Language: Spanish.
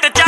te